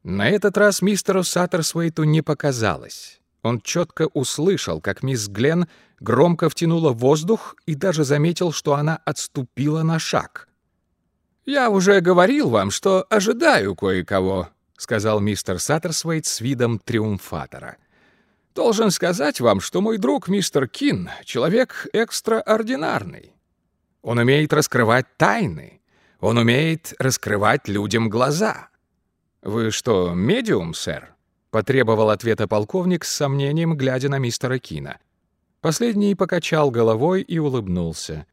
На этот раз мистеру Саттерсвейту не показалось. Он четко услышал, как мисс Глен громко втянула воздух и даже заметил, что она отступила на шаг. «Я уже говорил вам, что ожидаю кое-кого», — сказал мистер Саттерсвейт с видом триумфатора. «Должен сказать вам, что мой друг мистер Кин — человек экстраординарный. Он умеет раскрывать тайны, он умеет раскрывать людям глаза». «Вы что, медиум, сэр?» — потребовал ответа полковник с сомнением, глядя на мистера Кина. Последний покачал головой и улыбнулся.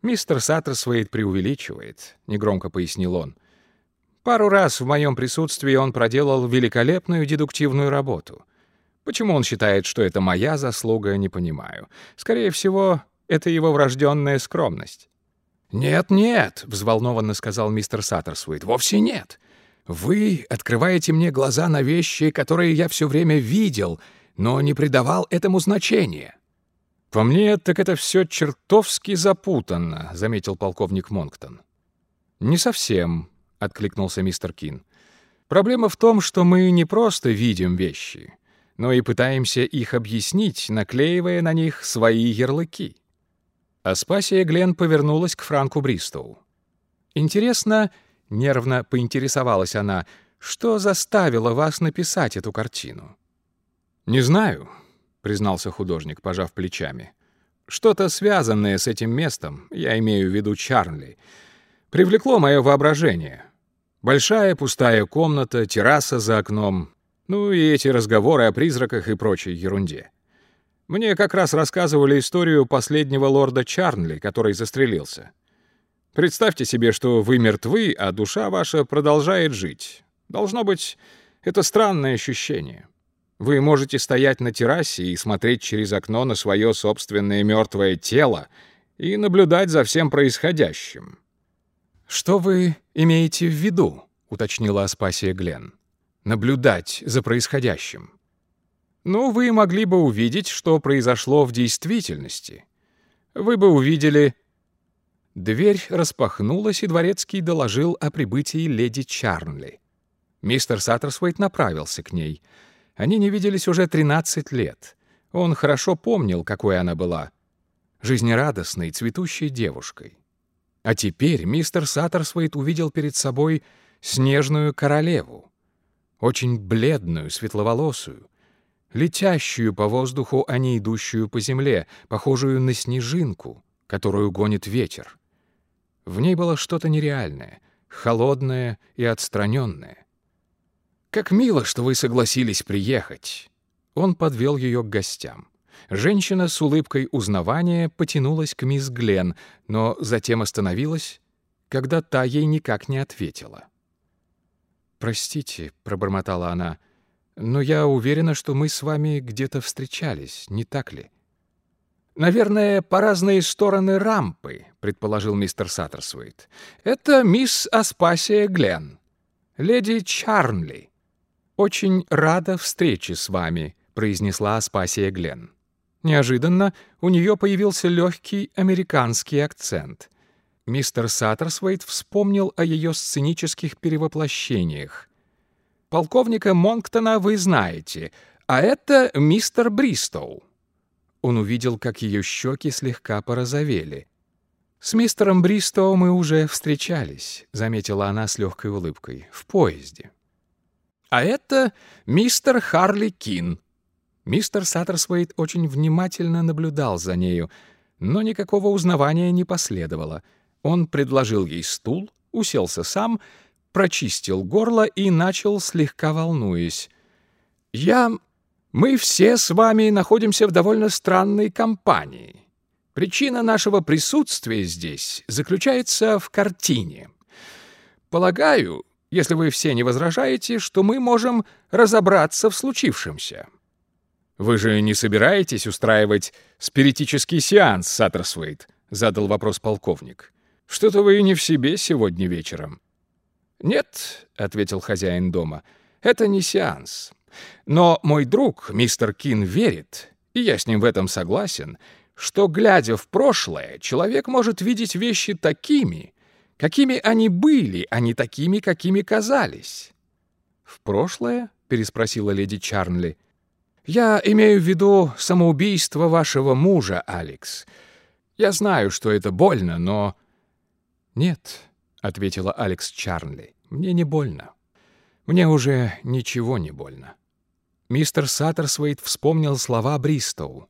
«Мистер Саттерсвейт преувеличивает», — негромко пояснил он. «Пару раз в моем присутствии он проделал великолепную дедуктивную работу. Почему он считает, что это моя заслуга, не понимаю. Скорее всего, это его врожденная скромность». «Нет-нет», — взволнованно сказал мистер Саттерсвейт, — «вовсе нет. Вы открываете мне глаза на вещи, которые я все время видел, но не придавал этому значения». «По мне, так это все чертовски запутанно», — заметил полковник Монктон. «Не совсем», — откликнулся мистер Кин. «Проблема в том, что мы не просто видим вещи, но и пытаемся их объяснить, наклеивая на них свои ярлыки». Аспасия Глен повернулась к Франку Бристоу. «Интересно, — Нервно поинтересовалась она, что заставило вас написать эту картину? «Не знаю», — признался художник, пожав плечами. «Что-то связанное с этим местом, я имею в виду Чарли, привлекло мое воображение. Большая пустая комната, терраса за окном, ну и эти разговоры о призраках и прочей ерунде. Мне как раз рассказывали историю последнего лорда Чарнли, который застрелился. Представьте себе, что вы мертвы, а душа ваша продолжает жить. Должно быть, это странное ощущение. Вы можете стоять на террасе и смотреть через окно на свое собственное мертвое тело и наблюдать за всем происходящим. «Что вы имеете в виду?» — уточнила Аспасия Глен. «Наблюдать за происходящим». «Ну, вы могли бы увидеть, что произошло в действительности. Вы бы увидели Дверь распахнулась, и дворецкий доложил о прибытии леди Чарнли. Мистер Саттерсвейт направился к ней. Они не виделись уже 13 лет. Он хорошо помнил, какой она была. Жизнерадостной, цветущей девушкой. А теперь мистер Саттерсвейт увидел перед собой снежную королеву. Очень бледную, светловолосую, летящую по воздуху, а не идущую по земле, похожую на снежинку, которую гонит ветер. В ней было что-то нереальное, холодное и отстраненное. «Как мило, что вы согласились приехать!» Он подвел ее к гостям. Женщина с улыбкой узнавания потянулась к мисс Глен, но затем остановилась, когда та ей никак не ответила. «Простите», — пробормотала она, — «но я уверена, что мы с вами где-то встречались, не так ли?» «Наверное, по разные стороны рампы», — предположил мистер Саттерсуит. «Это мисс Аспасия Глен, леди Чарнли». «Очень рада встрече с вами», — произнесла Аспасия Глен. Неожиданно у нее появился легкий американский акцент. Мистер Саттерсвейт вспомнил о ее сценических перевоплощениях. «Полковника Монктона вы знаете, а это мистер Бристоу». Он увидел, как ее щеки слегка порозовели. «С мистером Бристоу мы уже встречались», — заметила она с легкой улыбкой, — «в поезде». «А это мистер Харли Кин». Мистер Саттерсвейт очень внимательно наблюдал за нею, но никакого узнавания не последовало. Он предложил ей стул, уселся сам, прочистил горло и начал, слегка волнуясь. «Я мы все с вами находимся в довольно странной компании. Причина нашего присутствия здесь заключается в картине. Полагаю, если вы все не возражаете, что мы можем разобраться в случившемся. Вы же не собираетесь устраивать спиритический сеанс, Саттерсвейт? задал вопрос полковник. Что-то вы не в себе сегодня вечером. Нет, ответил хозяин дома. Это не сеанс. Но мой друг, мистер Кин, верит, и я с ним в этом согласен, что, глядя в прошлое, человек может видеть вещи такими, какими они были, а не такими, какими казались. «В прошлое?» — переспросила леди Чарнли. «Я имею в виду самоубийство вашего мужа, Алекс. Я знаю, что это больно, но...» «Нет», — ответила Алекс Чарнли, — «мне не больно. Мне уже ничего не больно». Мистер Саттерсвейт вспомнил слова Бристоу.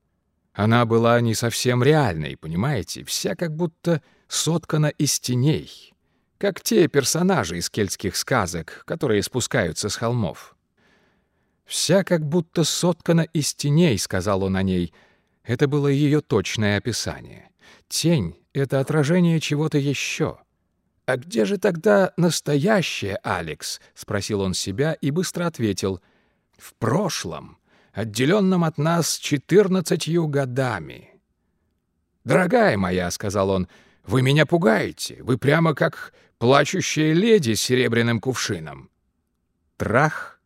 Она была не совсем реальной, понимаете, вся как будто соткана из теней, как те персонажи из кельтских сказок, которые спускаются с холмов. «Вся как будто соткана из теней», — сказал он о ней. Это было ее точное описание. Тень — это отражение чего-то еще. «А где же тогда настоящее, Алекс?» — спросил он себя и быстро ответил. «В прошлом, отделенном от нас четырнадцатью годами». «Дорогая моя», — сказал он, — вы меня пугаете. Вы прямо как плачущая леди с серебряным кувшином. Трах.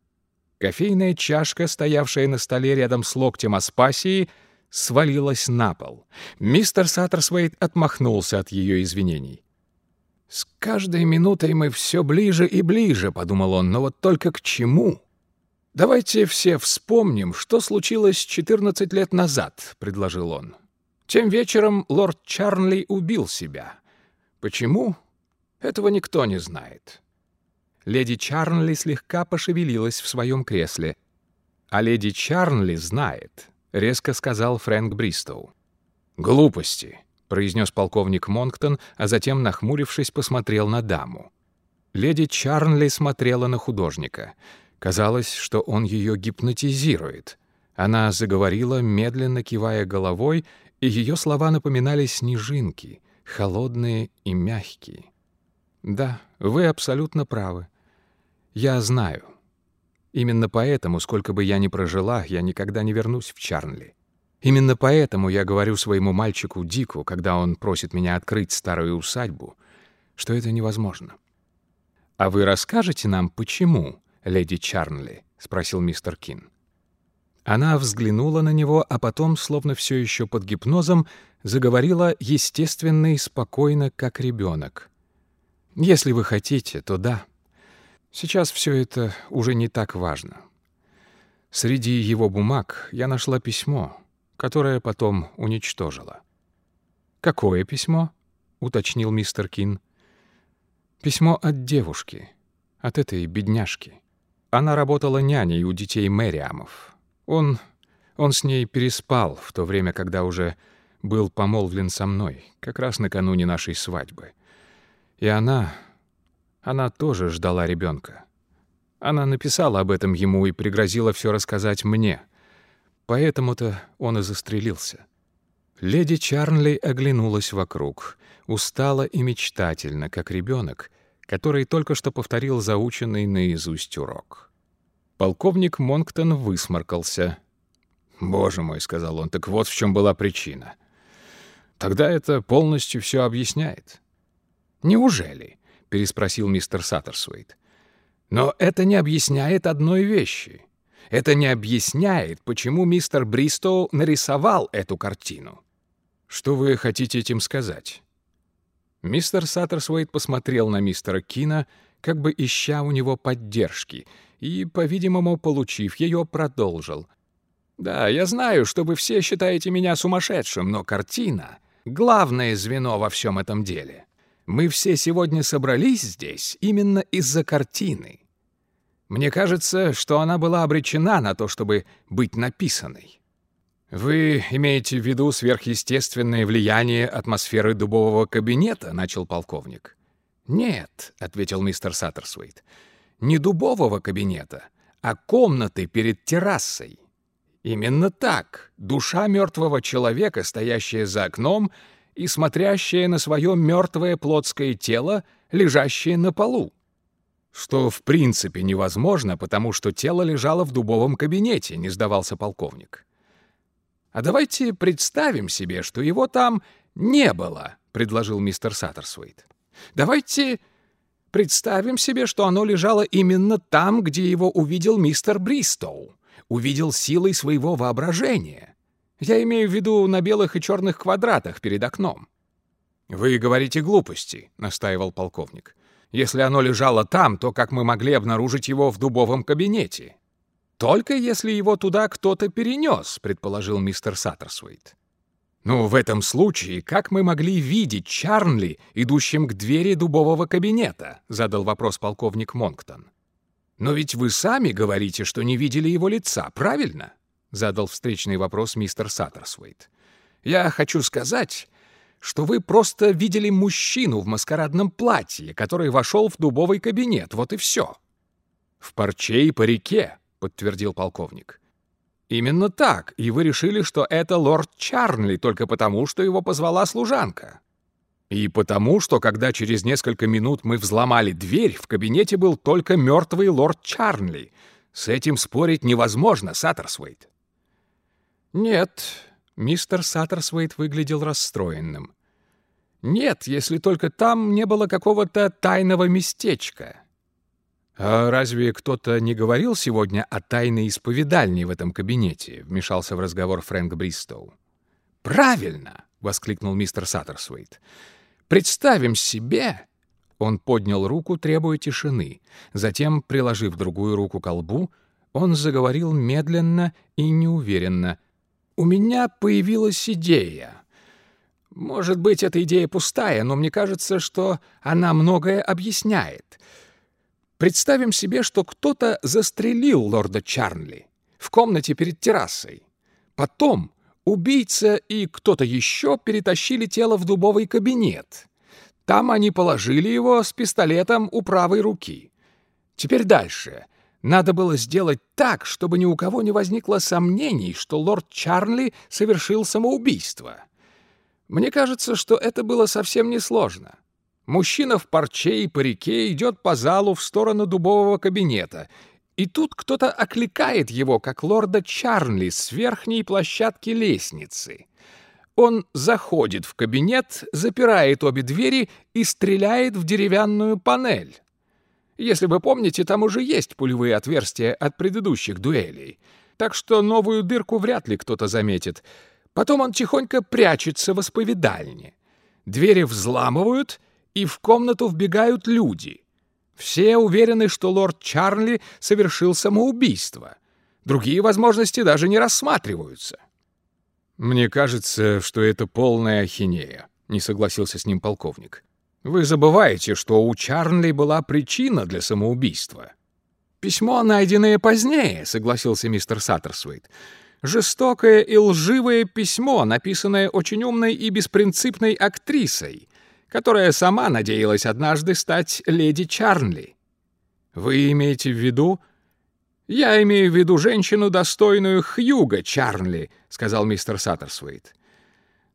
Кофейная чашка, стоявшая на столе рядом с локтем Аспасии, свалилась на пол. Мистер Саттерсвейт отмахнулся от ее извинений. «С каждой минутой мы все ближе и ближе», — подумал он, — «но вот только к чему?» «Давайте все вспомним, что случилось 14 лет назад», — предложил он. Тем вечером лорд Чарнли убил себя. Почему? Этого никто не знает. Леди Чарнли слегка пошевелилась в своем кресле. «А леди Чарнли знает», — резко сказал Фрэнк Бристоу. «Глупости», — произнес полковник Монктон, а затем, нахмурившись, посмотрел на даму. Леди Чарнли смотрела на художника. Казалось, что он ее гипнотизирует. Она заговорила, медленно кивая головой, и ее слова напоминали снежинки, холодные и мягкие. «Да, вы абсолютно правы. Я знаю. Именно поэтому, сколько бы я ни прожила, я никогда не вернусь в Чарнли. Именно поэтому я говорю своему мальчику Дику, когда он просит меня открыть старую усадьбу, что это невозможно. «А вы расскажете нам, почему, леди Чарнли?» — спросил мистер Кин. Она взглянула на него, а потом, словно все еще под гипнозом, заговорила естественно и спокойно, как ребенок. «Если вы хотите, то да. Сейчас все это уже не так важно. Среди его бумаг я нашла письмо, которое потом уничтожила». «Какое письмо?» — уточнил мистер Кин. «Письмо от девушки, от этой бедняжки. Она работала няней у детей Мэриамов». Он... он с ней переспал в то время, когда уже был помолвлен со мной, как раз накануне нашей свадьбы. И она... она тоже ждала ребенка. Она написала об этом ему и пригрозила все рассказать мне. Поэтому-то он и застрелился. Леди Чарнли оглянулась вокруг, устала и мечтательно, как ребенок, который только что повторил заученный наизусть урок. Полковник Монктон высморкался. «Боже мой», — сказал он, — «так вот в чем была причина. Тогда это полностью все объясняет». «Неужели?» — переспросил мистер Саттерсуэйт. «Но это не объясняет одной вещи. Это не объясняет, почему мистер Бристоу нарисовал эту картину». «Что вы хотите этим сказать?» Мистер Саттерсуэйт посмотрел на мистера Кина, как бы ища у него поддержки — и, по-видимому, получив ее, продолжил. «Да, я знаю, что вы все считаете меня сумасшедшим, но картина — главное звено во всем этом деле. Мы все сегодня собрались здесь именно из-за картины. Мне кажется, что она была обречена на то, чтобы быть написанной». «Вы имеете в виду сверхъестественное влияние атмосферы дубового кабинета?» — начал полковник. «Нет», — ответил мистер Саттерсвейт не дубового кабинета, а комнаты перед террасой. Именно так душа мертвого человека, стоящая за окном и смотрящая на свое мертвое плотское тело, лежащее на полу. Что в принципе невозможно, потому что тело лежало в дубовом кабинете, не сдавался полковник. А давайте представим себе, что его там не было, предложил мистер Саттерсвейт. Давайте представим себе, что оно лежало именно там, где его увидел мистер Бристоу, увидел силой своего воображения. Я имею в виду на белых и черных квадратах перед окном. «Вы говорите глупости», — настаивал полковник. «Если оно лежало там, то как мы могли обнаружить его в дубовом кабинете?» «Только если его туда кто-то перенес», — предположил мистер Саттерсвейт. «Ну, в этом случае, как мы могли видеть Чарнли, идущим к двери дубового кабинета?» — задал вопрос полковник Монктон. «Но ведь вы сами говорите, что не видели его лица, правильно?» — задал встречный вопрос мистер Саттерсвейт. «Я хочу сказать, что вы просто видели мужчину в маскарадном платье, который вошел в дубовый кабинет, вот и все». «В парче и парике», — подтвердил полковник. Именно так, и вы решили, что это лорд Чарнли только потому, что его позвала служанка. И потому, что когда через несколько минут мы взломали дверь, в кабинете был только мертвый лорд Чарнли. С этим спорить невозможно, Саттерсвейт. Нет, мистер Саттерсвейт выглядел расстроенным. Нет, если только там не было какого-то тайного местечка. «А разве кто-то не говорил сегодня о тайной исповедальне в этом кабинете?» — вмешался в разговор Фрэнк Бристоу. «Правильно!» — воскликнул мистер Саттерсвейт. «Представим себе...» Он поднял руку, требуя тишины. Затем, приложив другую руку к лбу, он заговорил медленно и неуверенно. «У меня появилась идея. Может быть, эта идея пустая, но мне кажется, что она многое объясняет. Представим себе, что кто-то застрелил лорда Чарнли в комнате перед террасой. Потом убийца и кто-то еще перетащили тело в дубовый кабинет. Там они положили его с пистолетом у правой руки. Теперь дальше. Надо было сделать так, чтобы ни у кого не возникло сомнений, что лорд Чарли совершил самоубийство. Мне кажется, что это было совсем несложно. Мужчина в парче и парике идет по залу в сторону дубового кабинета, и тут кто-то окликает его, как лорда Чарли, с верхней площадки лестницы. Он заходит в кабинет, запирает обе двери и стреляет в деревянную панель. Если вы помните, там уже есть пулевые отверстия от предыдущих дуэлей, так что новую дырку вряд ли кто-то заметит. Потом он тихонько прячется в исповедальне. Двери взламывают — и в комнату вбегают люди. Все уверены, что лорд Чарли совершил самоубийство. Другие возможности даже не рассматриваются. «Мне кажется, что это полная ахинея», — не согласился с ним полковник. «Вы забываете, что у Чарли была причина для самоубийства». «Письмо, найденное позднее», — согласился мистер Саттерсвейт. «Жестокое и лживое письмо, написанное очень умной и беспринципной актрисой, которая сама надеялась однажды стать леди Чарнли. Вы имеете в виду... Я имею в виду женщину, достойную Хьюга Чарнли, сказал мистер Саттерсвейт.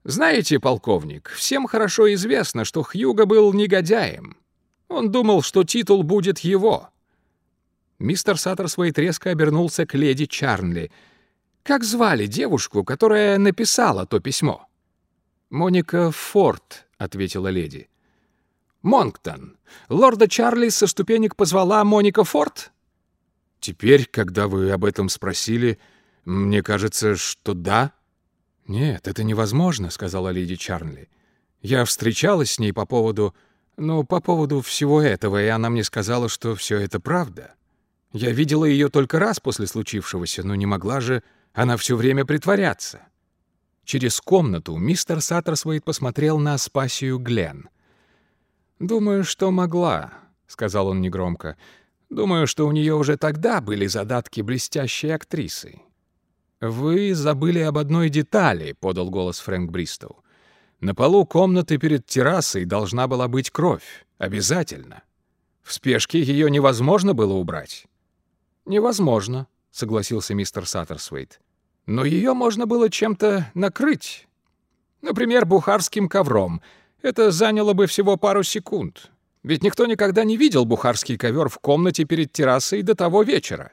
Знаете, полковник, всем хорошо известно, что Хьюга был негодяем. Он думал, что титул будет его. Мистер Саттерсвейт резко обернулся к леди Чарнли. Как звали девушку, которая написала то письмо? Моника Форд, — ответила леди. «Монктон, лорда Чарли со ступенек позвала Моника Форд?» «Теперь, когда вы об этом спросили, мне кажется, что да». «Нет, это невозможно», — сказала леди Чарли. «Я встречалась с ней по поводу... Ну, по поводу всего этого, и она мне сказала, что все это правда. Я видела ее только раз после случившегося, но не могла же она все время притворяться». Через комнату мистер Саттерсвейт посмотрел на Аспасию Глен. «Думаю, что могла», — сказал он негромко. «Думаю, что у нее уже тогда были задатки блестящей актрисы». «Вы забыли об одной детали», — подал голос Фрэнк Бристоу. «На полу комнаты перед террасой должна была быть кровь. Обязательно. В спешке ее невозможно было убрать». «Невозможно», — согласился мистер Саттерсвейт но ее можно было чем-то накрыть. Например, бухарским ковром. Это заняло бы всего пару секунд. Ведь никто никогда не видел бухарский ковер в комнате перед террасой до того вечера.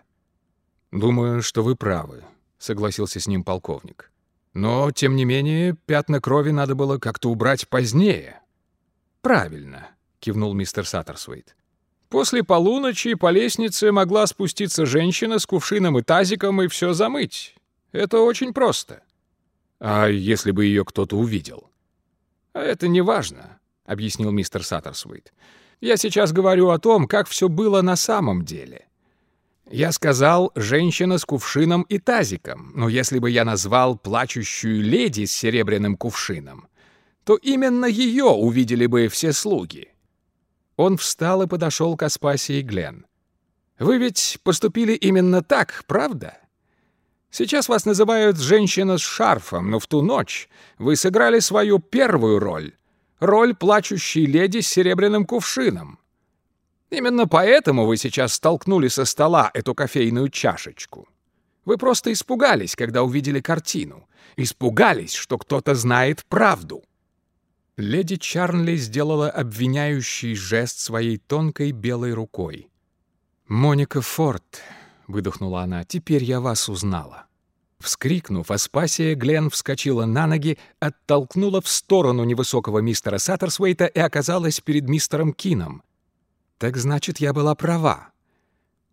«Думаю, что вы правы», — согласился с ним полковник. «Но, тем не менее, пятна крови надо было как-то убрать позднее». «Правильно», — кивнул мистер Саттерсвейт. «После полуночи по лестнице могла спуститься женщина с кувшином и тазиком и все замыть. Это очень просто». «А если бы ее кто-то увидел?» «А это не важно», — объяснил мистер Саттерсвейт. «Я сейчас говорю о том, как все было на самом деле». Я сказал «женщина с кувшином и тазиком», но если бы я назвал плачущую леди с серебряным кувшином, то именно ее увидели бы все слуги. Он встал и подошел к Аспасии Глен. «Вы ведь поступили именно так, правда? Сейчас вас называют «женщина с шарфом», но в ту ночь вы сыграли свою первую роль — роль плачущей леди с серебряным кувшином. Именно поэтому вы сейчас столкнули со стола эту кофейную чашечку. Вы просто испугались, когда увидели картину. Испугались, что кто-то знает правду. Леди Чарнли сделала обвиняющий жест своей тонкой белой рукой. «Моника Форд», — выдохнула она, — «теперь я вас узнала». Вскрикнув, Аспасия Глен вскочила на ноги, оттолкнула в сторону невысокого мистера Саттерсвейта и оказалась перед мистером Кином — так значит, я была права.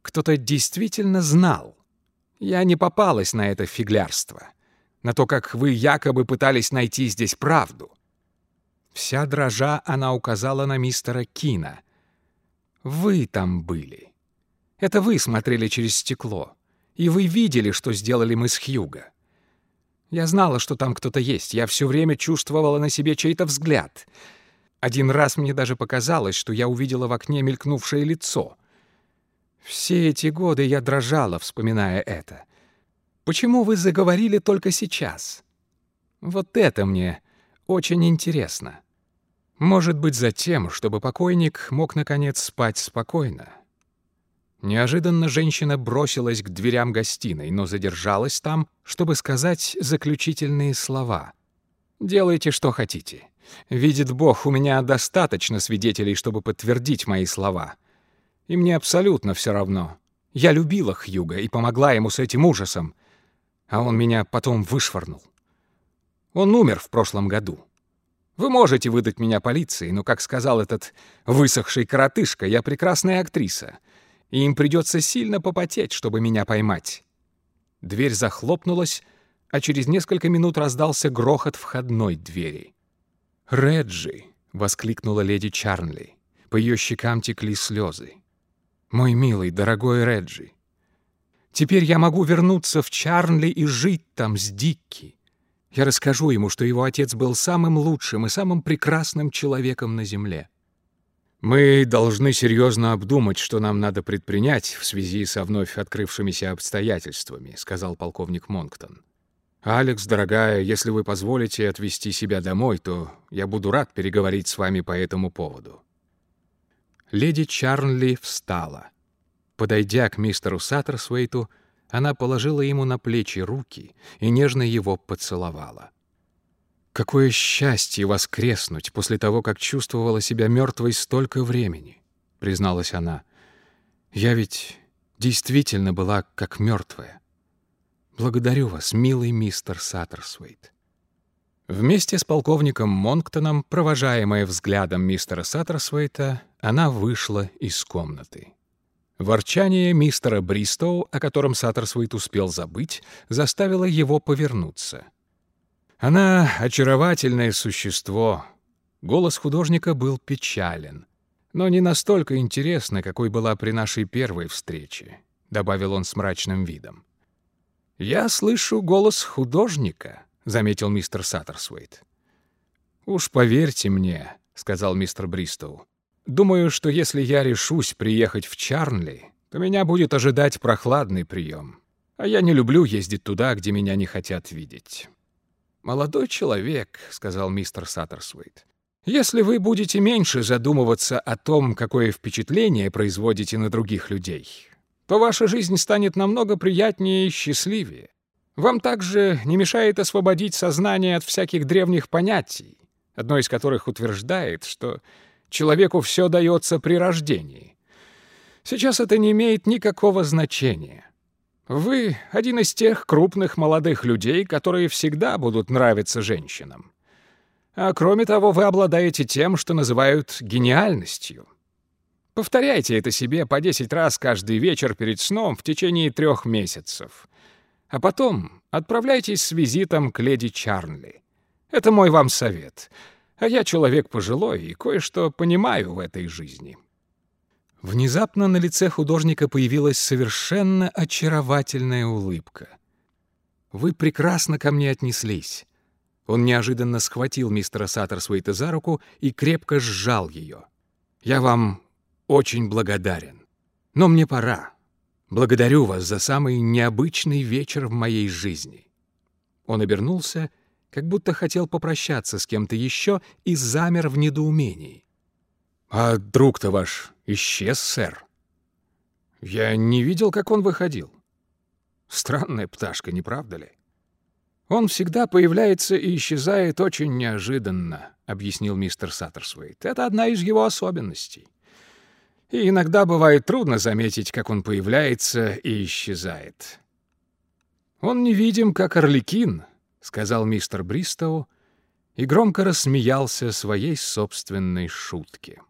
Кто-то действительно знал. Я не попалась на это фиглярство. На то, как вы якобы пытались найти здесь правду. Вся дрожа она указала на мистера Кина. Вы там были. Это вы смотрели через стекло. И вы видели, что сделали мы с Хьюго. Я знала, что там кто-то есть. Я все время чувствовала на себе чей-то взгляд — один раз мне даже показалось, что я увидела в окне мелькнувшее лицо. Все эти годы я дрожала, вспоминая это. Почему вы заговорили только сейчас? Вот это мне очень интересно. Может быть, за тем, чтобы покойник мог, наконец, спать спокойно. Неожиданно женщина бросилась к дверям гостиной, но задержалась там, чтобы сказать заключительные слова. «Делайте, что хотите. Видит Бог, у меня достаточно свидетелей, чтобы подтвердить мои слова. И мне абсолютно все равно. Я любила Хьюга и помогла ему с этим ужасом, а он меня потом вышвырнул. Он умер в прошлом году. Вы можете выдать меня полиции, но, как сказал этот высохший коротышка, я прекрасная актриса, и им придется сильно попотеть, чтобы меня поймать. Дверь захлопнулась, а через несколько минут раздался грохот входной двери. «Реджи!» — воскликнула леди Чарнли. По ее щекам текли слезы. «Мой милый, дорогой Реджи! Теперь я могу вернуться в Чарнли и жить там с Дикки. Я расскажу ему, что его отец был самым лучшим и самым прекрасным человеком на земле. Мы должны серьезно обдумать, что нам надо предпринять в связи со вновь открывшимися обстоятельствами», — сказал полковник Монктон. «Алекс, дорогая, если вы позволите отвезти себя домой, то я буду рад переговорить с вами по этому поводу». Леди Чарнли встала. Подойдя к мистеру Саттерсвейту, она положила ему на плечи руки и нежно его поцеловала. «Какое счастье воскреснуть после того, как чувствовала себя мертвой столько времени!» — призналась она. «Я ведь действительно была как мертвая. Благодарю вас, милый мистер Саттерсвейт. Вместе с полковником Монктоном, провожаемая взглядом мистера Саттерсвейта, она вышла из комнаты. Ворчание мистера Бристоу, о котором Саттерсвейт успел забыть, заставило его повернуться. Она — очаровательное существо. Голос художника был печален, но не настолько интересна, какой была при нашей первой встрече, — добавил он с мрачным видом. «Я слышу голос художника», — заметил мистер Саттерсвейт. «Уж поверьте мне», — сказал мистер Бристоу. «Думаю, что если я решусь приехать в Чарнли, то меня будет ожидать прохладный прием. А я не люблю ездить туда, где меня не хотят видеть». «Молодой человек», — сказал мистер Саттерсвейт, «если вы будете меньше задумываться о том, какое впечатление производите на других людей, то ваша жизнь станет намного приятнее и счастливее. Вам также не мешает освободить сознание от всяких древних понятий, одно из которых утверждает, что Человеку все дается при рождении. Сейчас это не имеет никакого значения. Вы — один из тех крупных молодых людей, которые всегда будут нравиться женщинам. А кроме того, вы обладаете тем, что называют гениальностью. Повторяйте это себе по 10 раз каждый вечер перед сном в течение трех месяцев. А потом отправляйтесь с визитом к леди Чарнли. Это мой вам совет. А я человек пожилой и кое-что понимаю в этой жизни. Внезапно на лице художника появилась совершенно очаровательная улыбка. «Вы прекрасно ко мне отнеслись». Он неожиданно схватил мистера Саттерсуэйта за руку и крепко сжал ее. «Я вам очень благодарен. Но мне пора. Благодарю вас за самый необычный вечер в моей жизни». Он обернулся, как будто хотел попрощаться с кем-то еще и замер в недоумении. «А друг-то ваш исчез, сэр?» «Я не видел, как он выходил». «Странная пташка, не правда ли?» «Он всегда появляется и исчезает очень неожиданно», — объяснил мистер Саттерсвейт. «Это одна из его особенностей. И иногда бывает трудно заметить, как он появляется и исчезает». «Он невидим, как орликин», — сказал мистер Бристоу и громко рассмеялся своей собственной шутке.